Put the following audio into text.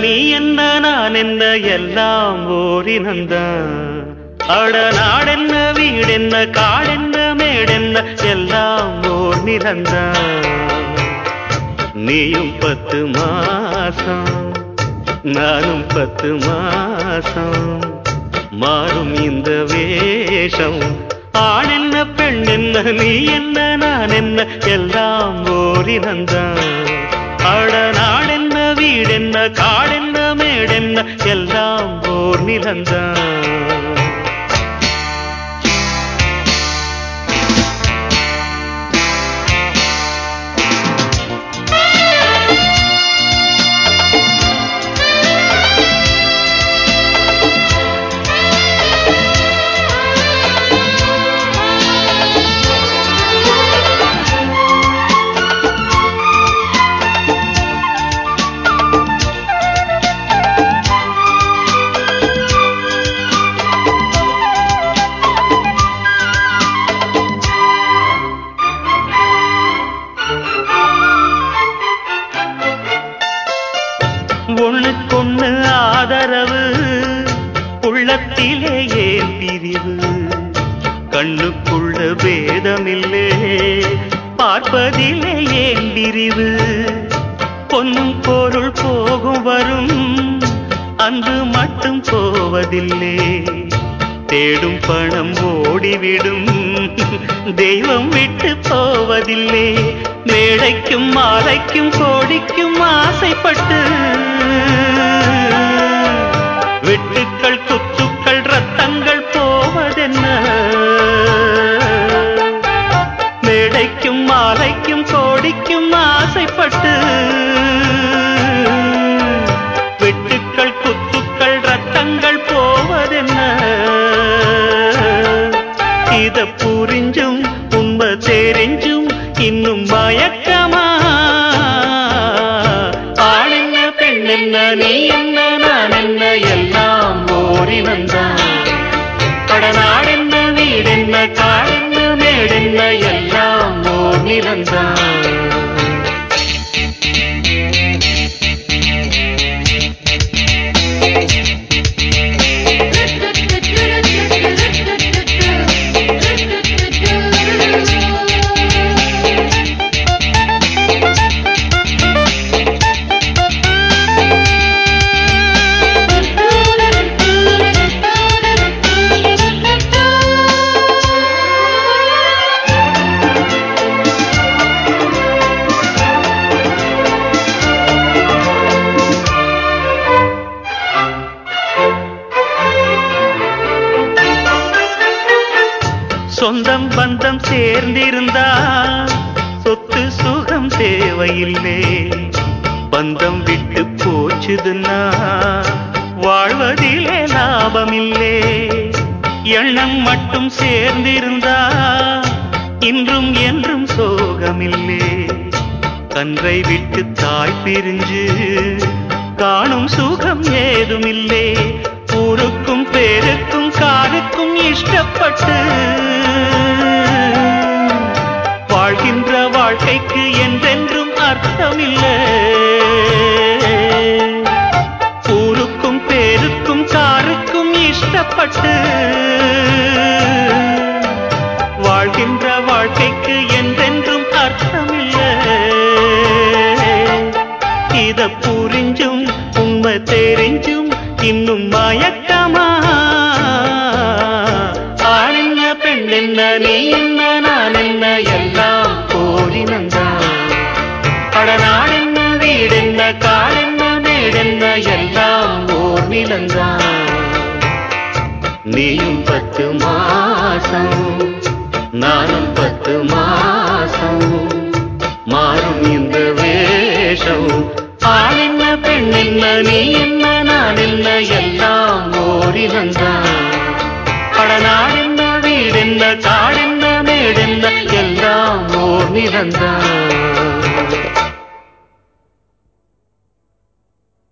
நீ என்ன நான் என்ன எல்லாம் ஓரினந்தான் அட நாடென்ன வீடென்ன காடென்ன மேடென்ன எல்லாம் ஓர் நிலந்தான் நீயும் பத்து மாசம் நானும் பத்து மாசம். மாறும் இந்த வேஷம் ஆண் என்ன பெண் என்ன நீ என்ன நான் என்ன எல்லாம் ஓரினந்தான் அட நாடென்ன எல்லாம் ஓர் நிலந்தான் பார்ப்பதிலே ஏன் பிரிவு பொன்னும் பொருள் போகும் வரும். அன்று மட்டும் போவதில்லை. தேடும் பணம் ஓடிவிடும். தெய்வம் விட்டு போவதில்லை. மேடைக்கும் மாலைக்கும் கோடிக்கும் ஆசைப்பட்டு. வெட்டுக்கள் மேடைக்கும் மாலைக்கும் கோடிக்கும் ஆசைப்பட்டு வெட்டுக்கள் குத்துக்கள் ரத்தங்கள் போவதென்ன? இத புரிஞ்சும் உண்மை தெரிஞ்சும் இன்னும் மயக்கமா? ஆண் என்ன பெண் என்ன நீ என்ன நான் என்ன எல்லாம் ஓரினந்தான் கடநாடென்ன வீடென்ன காடென்ன மேடென்ன எல்லாம் நிறந்தான் சேர்ந்திருந்தா சொத்து சுகம் தேவையில்லை. பந்தம் விட்டு போச்சுதுன்னா வாழ்வதிலே லாபமில்லே. எண்ணம் மட்டும் சேர்ந்திருந்தா இன்றும் என்றும் சோகமில்லே. கன்றை விட்டு தாய் பிரிஞ்சு வாழ்கின்ற வாழ்க்கைக்கு என்றென்றும் அர்த்தமில்லை. ஊருக்கும் பேருக்கும் காருக்கும் இஷ்டப்பட்டு வாழ்கின்ற வாழ்க்கைக்கு என்றென்றும் அர்த்தமில்லை. இத புரிஞ்சும் உண்மை தெரிஞ்சும் இன்னும் மயக்கமா? ஆண் என்ன பெண் என்ன நீ என்ன நான் என்ன எல்லாம் கடநாடென்ன வீடென்ன காடென்ன மேடென்ன எல்லாம் ஓர் நிலந்தான். நீயும் பத்து மாசம் நானும் பத்து மாசம் மாறும் இந்த வேஷம். ஆண் என்ன பெண் என்ன நீ என்ன நான் என்ன எல்லாம் ஓரிலந்தான் பட நாடென்ன வீடென்ன காடென்ன மேடென்ன எல்லாம் ஓர் நிலந்தான்.